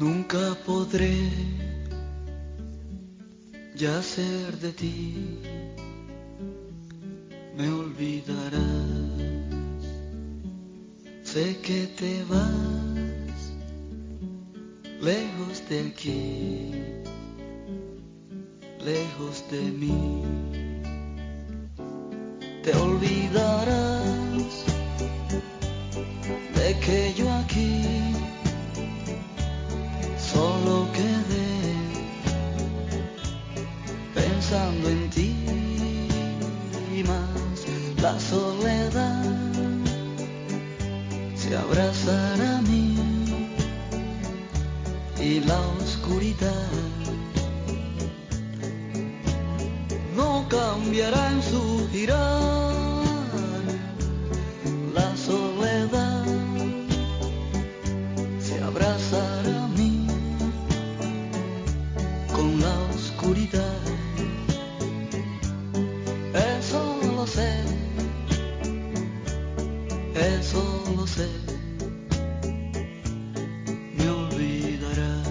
Nunca podré ya ser de ti, me olvidarás. Sé que te vas lejos de aquí, lejos de mí. Te olvidarás de que yo aquí la soledad se abrazará a mí y la oscuridad no cambiará en su girar me olvidarás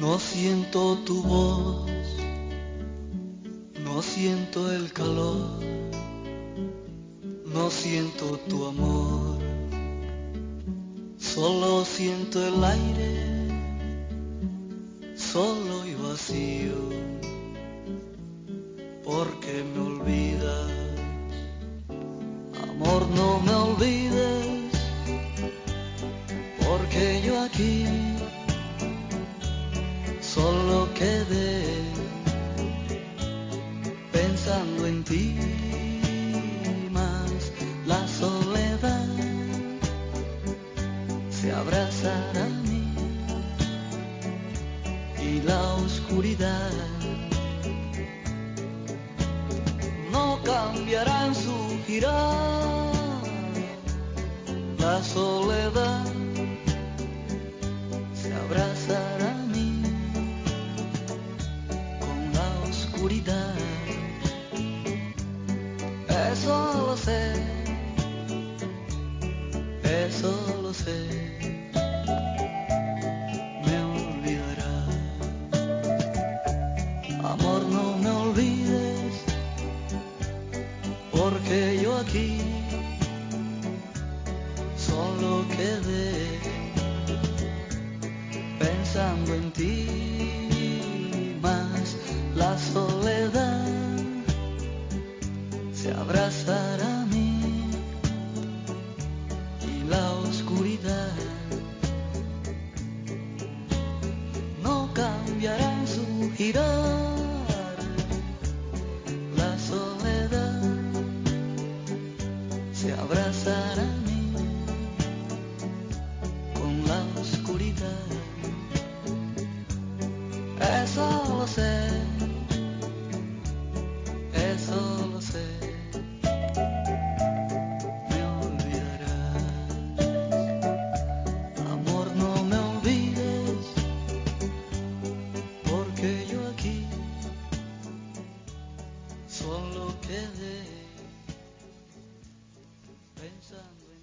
No siento tu voz, no siento el calor, no siento tu amor, solo siento el aire, solo y vacío, porque me olvidas, la oscuridad no cambiará en su girar la soledad se abrazará a mí con la oscuridad. Eso lo sé, eso lo sé. Aquí solo quedé pensando en ti 很深。